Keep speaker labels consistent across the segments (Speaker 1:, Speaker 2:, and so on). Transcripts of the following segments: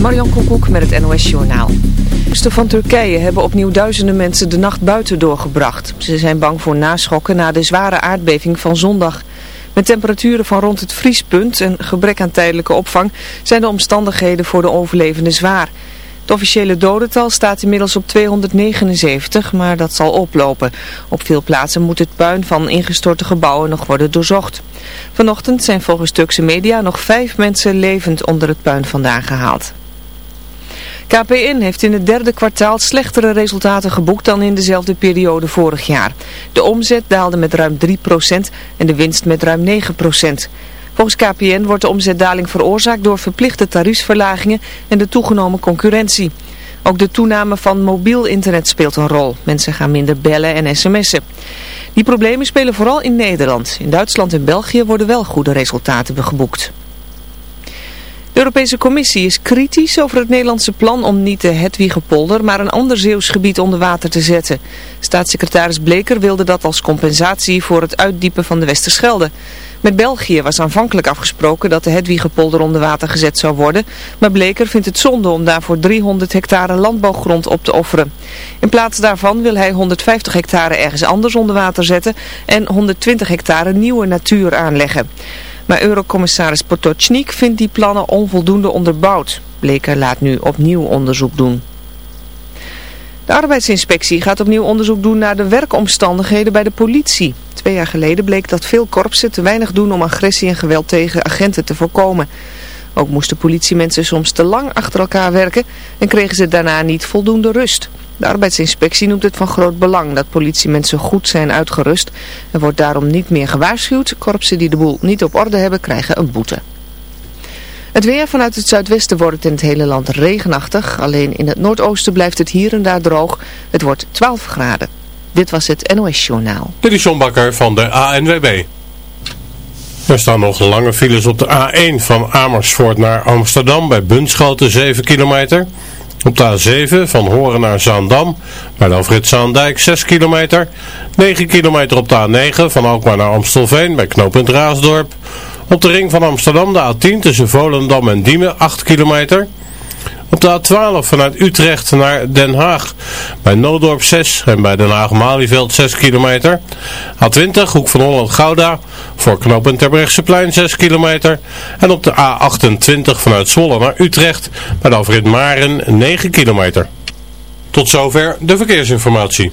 Speaker 1: Marion Koekoek met het NOS Journaal. De van Turkije hebben opnieuw duizenden mensen de nacht buiten doorgebracht. Ze zijn bang voor naschokken na de zware aardbeving van zondag. Met temperaturen van rond het vriespunt en gebrek aan tijdelijke opvang zijn de omstandigheden voor de overlevenden zwaar. Het officiële dodental staat inmiddels op 279, maar dat zal oplopen. Op veel plaatsen moet het puin van ingestorte gebouwen nog worden doorzocht. Vanochtend zijn volgens Turkse media nog vijf mensen levend onder het puin vandaan gehaald. KPN heeft in het derde kwartaal slechtere resultaten geboekt dan in dezelfde periode vorig jaar. De omzet daalde met ruim 3% en de winst met ruim 9%. Volgens KPN wordt de omzetdaling veroorzaakt door verplichte tariefsverlagingen en de toegenomen concurrentie. Ook de toename van mobiel internet speelt een rol. Mensen gaan minder bellen en sms'en. Die problemen spelen vooral in Nederland. In Duitsland en België worden wel goede resultaten geboekt. De Europese Commissie is kritisch over het Nederlandse plan om niet de Hedwiegepolder, maar een ander Zeeuws gebied onder water te zetten. Staatssecretaris Bleker wilde dat als compensatie voor het uitdiepen van de Westerschelde. Met België was aanvankelijk afgesproken dat de Hedwiegepolder onder water gezet zou worden, maar Bleker vindt het zonde om daarvoor 300 hectare landbouwgrond op te offeren. In plaats daarvan wil hij 150 hectare ergens anders onder water zetten en 120 hectare nieuwe natuur aanleggen. Maar eurocommissaris Potocnik vindt die plannen onvoldoende onderbouwd. Bleker laat nu opnieuw onderzoek doen. De arbeidsinspectie gaat opnieuw onderzoek doen naar de werkomstandigheden bij de politie. Twee jaar geleden bleek dat veel korpsen te weinig doen om agressie en geweld tegen agenten te voorkomen. Ook moesten politiemensen soms te lang achter elkaar werken en kregen ze daarna niet voldoende rust. De arbeidsinspectie noemt het van groot belang dat politiemensen goed zijn uitgerust. Er wordt daarom niet meer gewaarschuwd. Korpsen die de boel niet op orde hebben krijgen een boete. Het weer vanuit het zuidwesten wordt het in het hele land regenachtig. Alleen in het noordoosten blijft het hier en daar droog. Het wordt 12 graden. Dit was het NOS Journaal.
Speaker 2: Dit is Bakker van de ANWB. Er staan nog lange files op de A1 van Amersfoort naar Amsterdam bij Bunschoten 7 kilometer. Op de A7 van Horen naar Zaandam, bij de Zaandijk 6 kilometer. 9 kilometer op de A9 van Alkmaar naar Amstelveen bij knooppunt Raasdorp. Op de ring van Amsterdam de A10 tussen Volendam en Diemen 8 kilometer. Op de A12 vanuit Utrecht naar Den Haag. Bij Noodorp 6 en bij Den Haag-Malieveld 6 kilometer. A20 Hoek van Holland-Gouda voor knooppunt Terbrechtseplein 6 kilometer. En op de A28 vanuit Zwolle naar Utrecht bij de afrit Maren 9 kilometer. Tot zover de verkeersinformatie.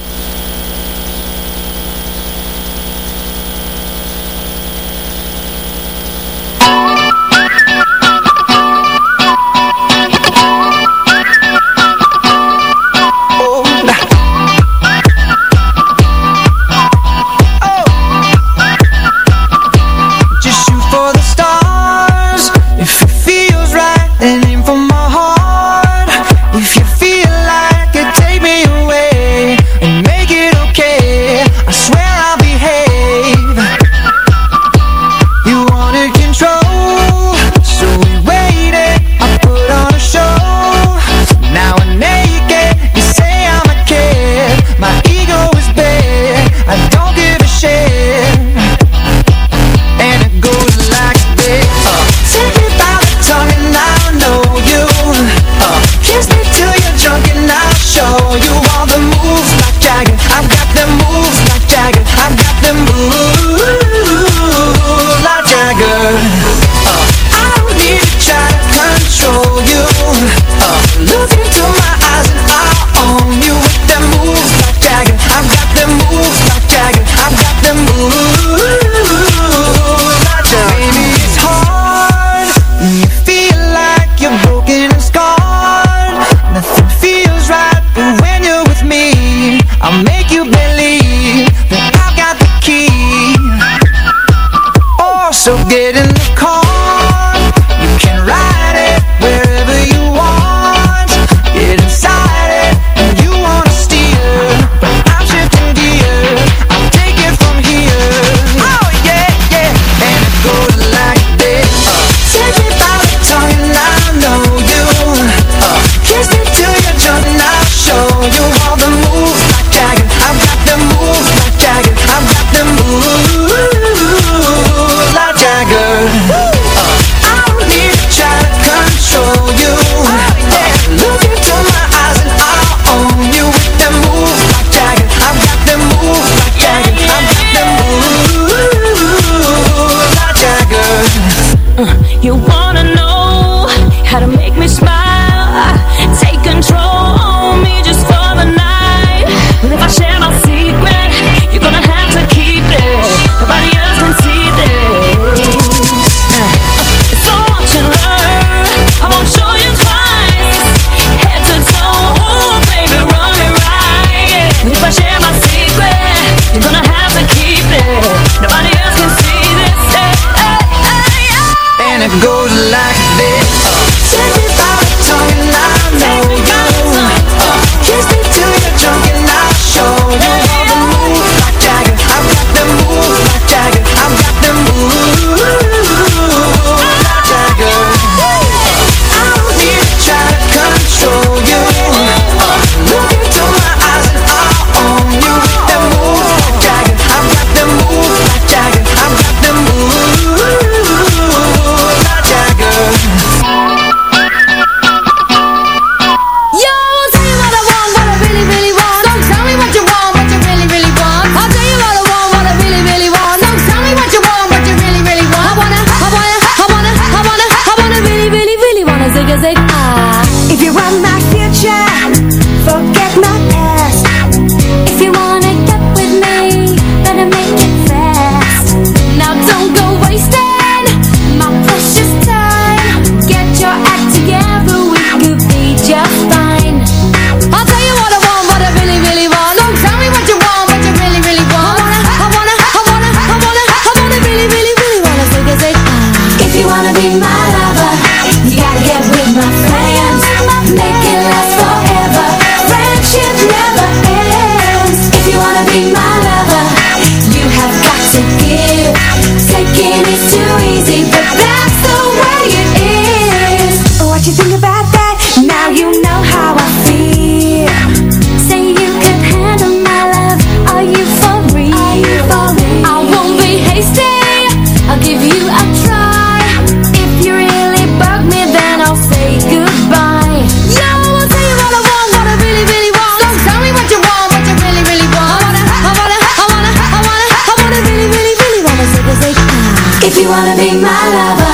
Speaker 3: my
Speaker 4: lover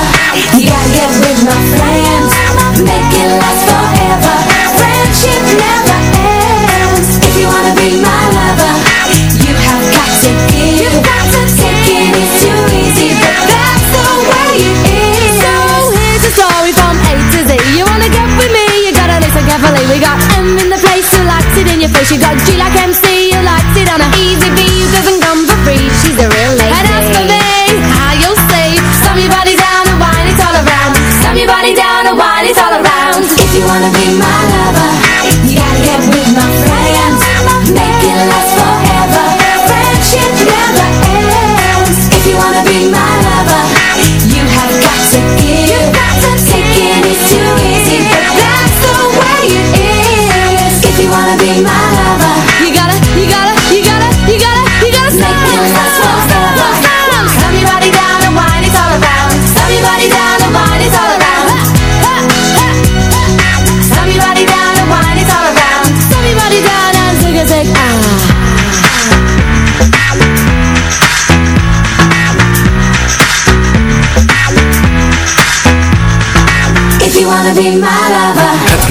Speaker 4: You gotta get with my friends. Make it last forever. Friendship never ends. If you wanna be my lover You have got to give. You got to take it, too easy But that's the way it is.
Speaker 3: So here's a story from A
Speaker 5: to Z. You wanna get with me, you gotta listen carefully. We got
Speaker 3: M in the place, so like it in your
Speaker 6: face. You got G like MC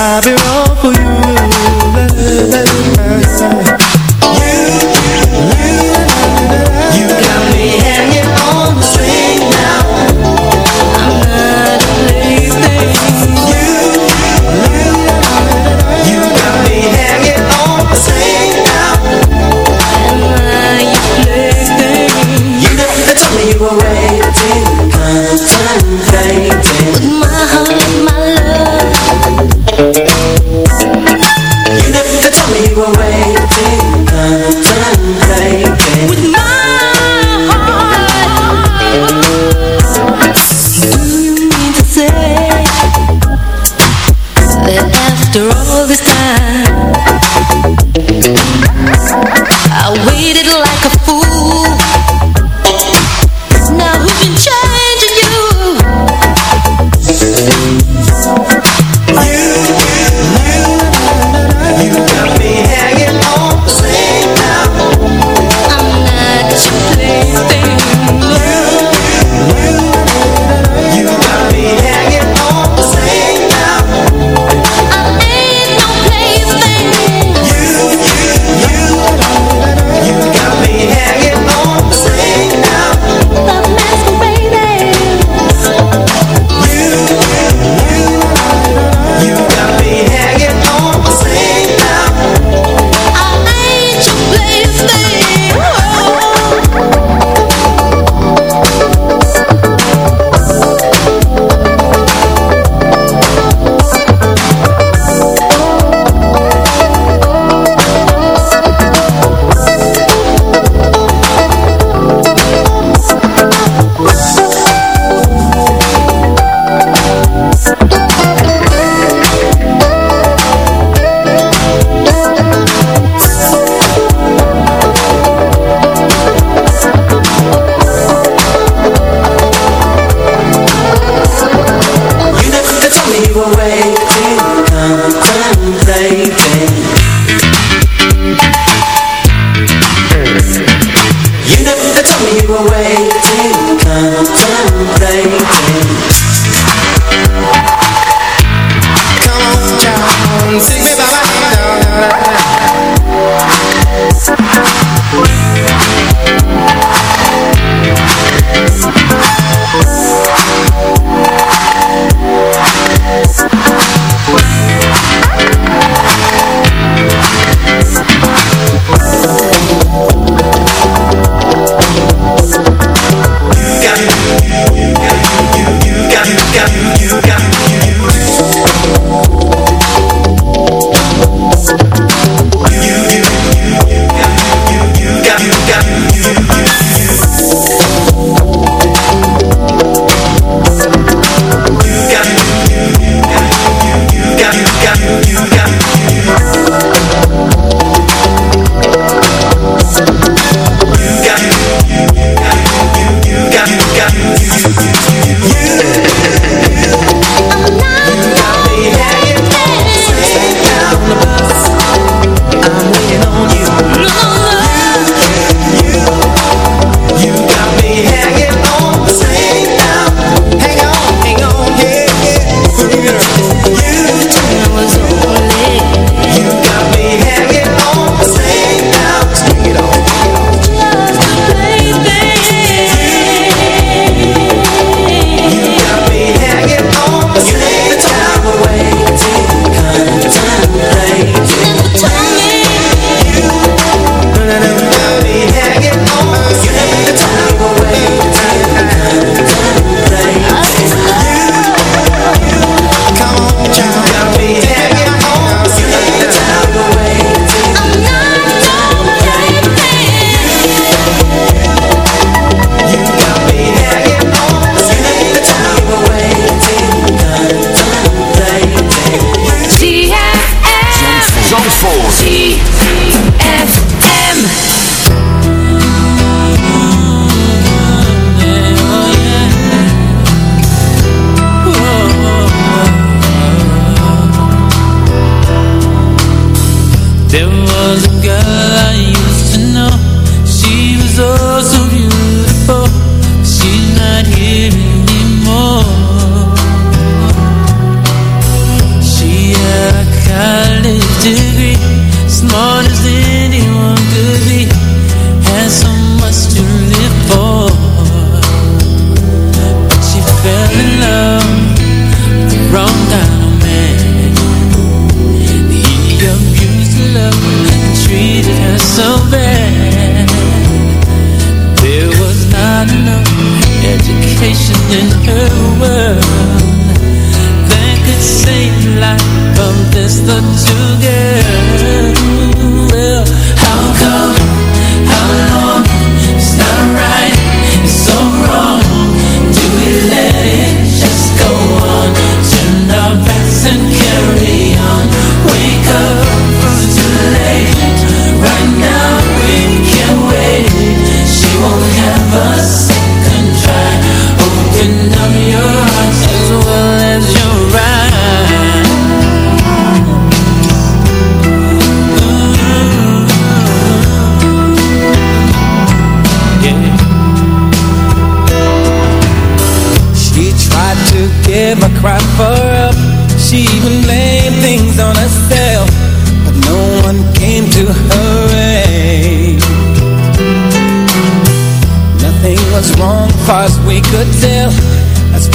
Speaker 6: I'll be wrong for you.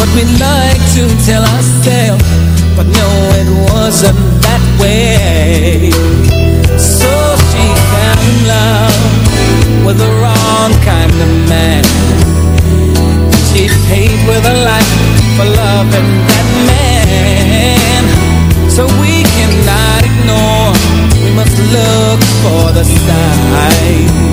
Speaker 6: what we'd like to tell ourselves, but no, it wasn't that way. So she fell in love with the wrong kind of man. She paid with her life for loving that man. So we cannot ignore, we must look for the signs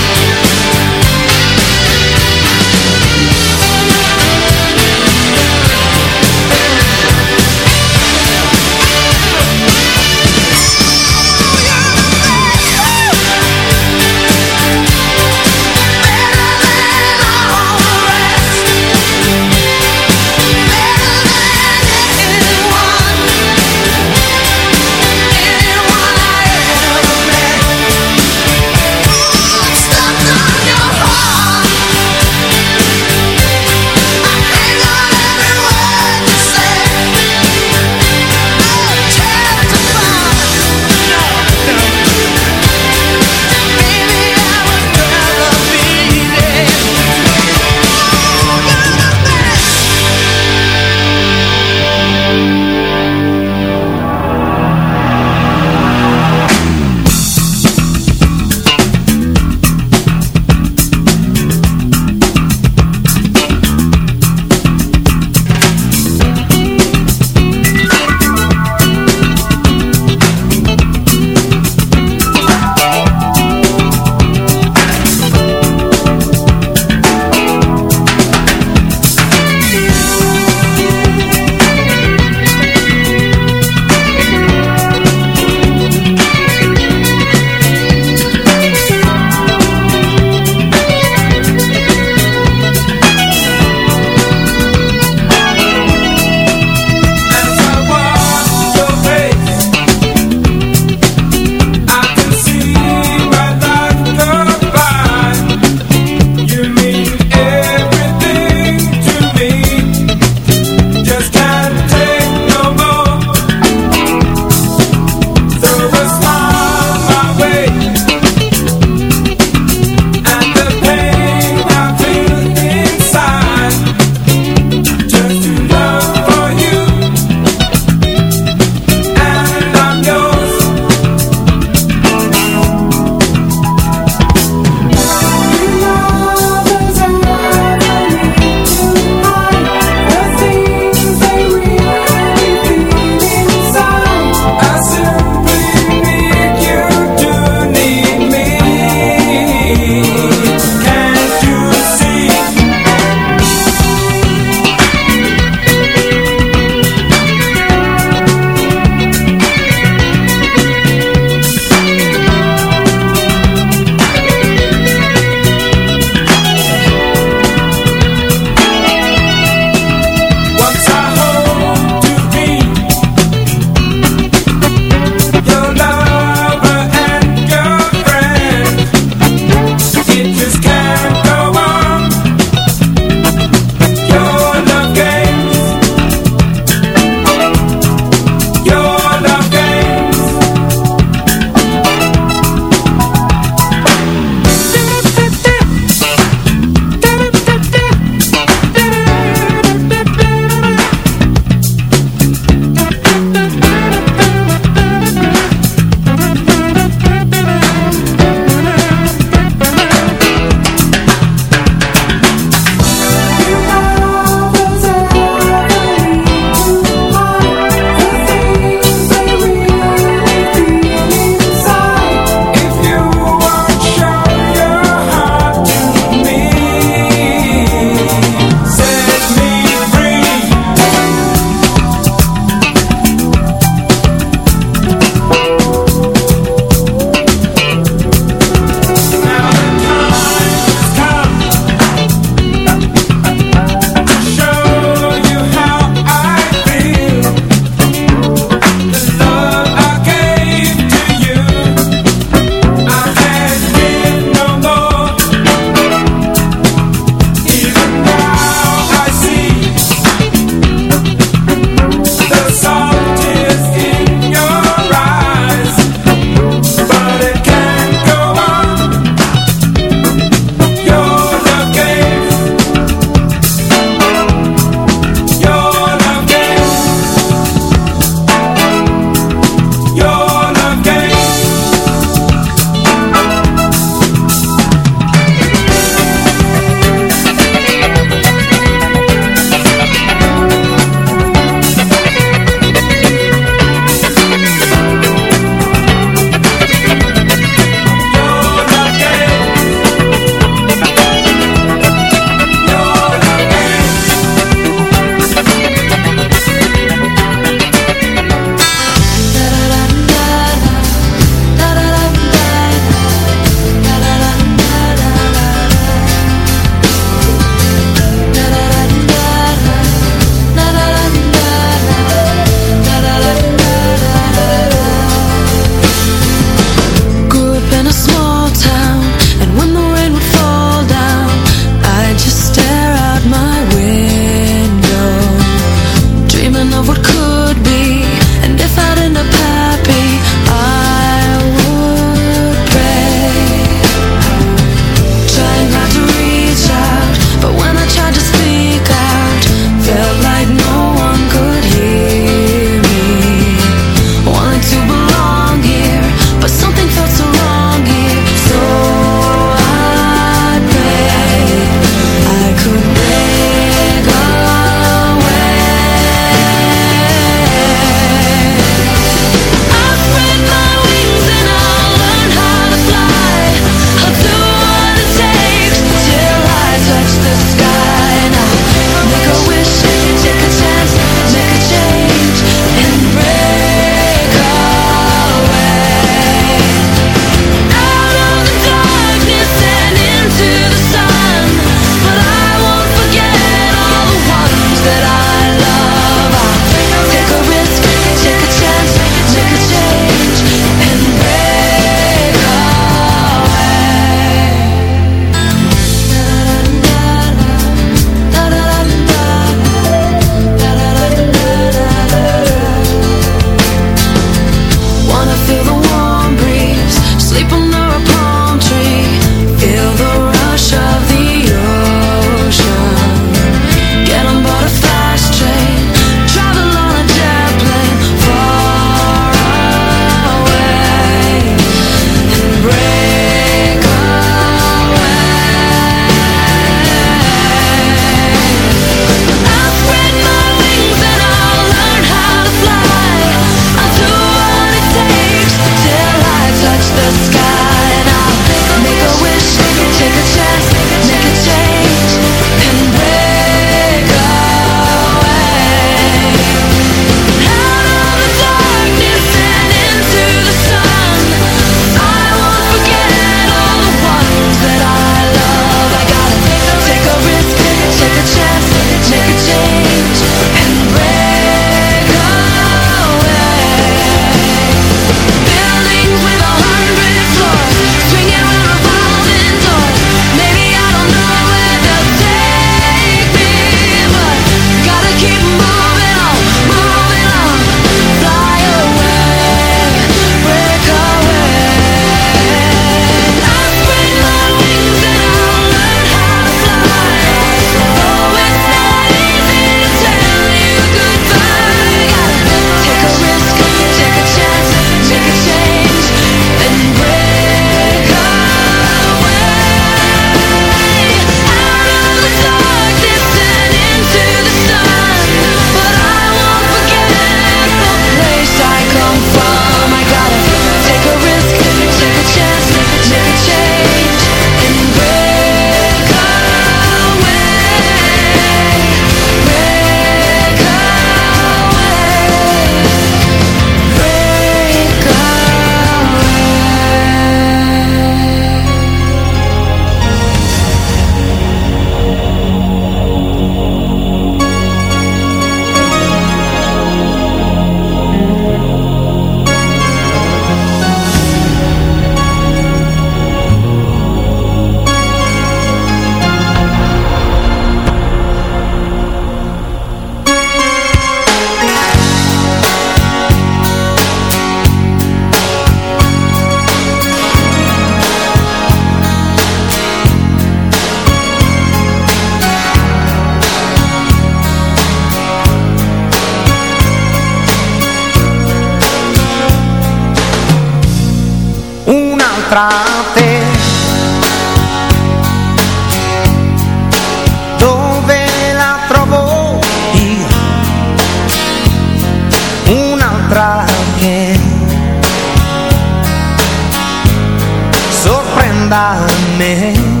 Speaker 6: me.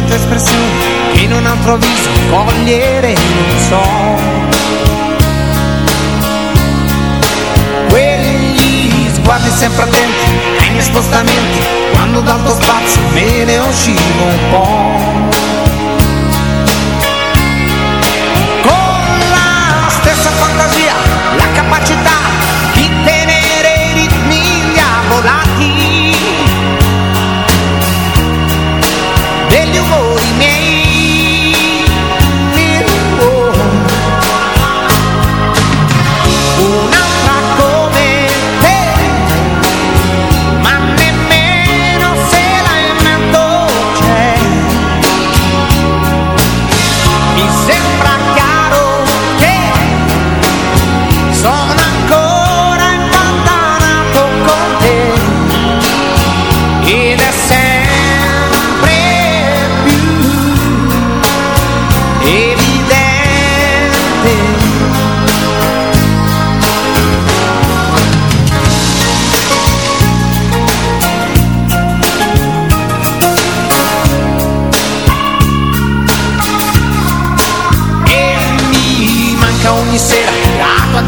Speaker 7: Quelle tue espressioni che in un altro viso cogliere non so. Quegli sguardi sempre attenti ai miei spostamenti, quando dal tuo spazio me ne uscivo un po'. Con la stessa fantasia, la capacità di tenere i ritmi diavolati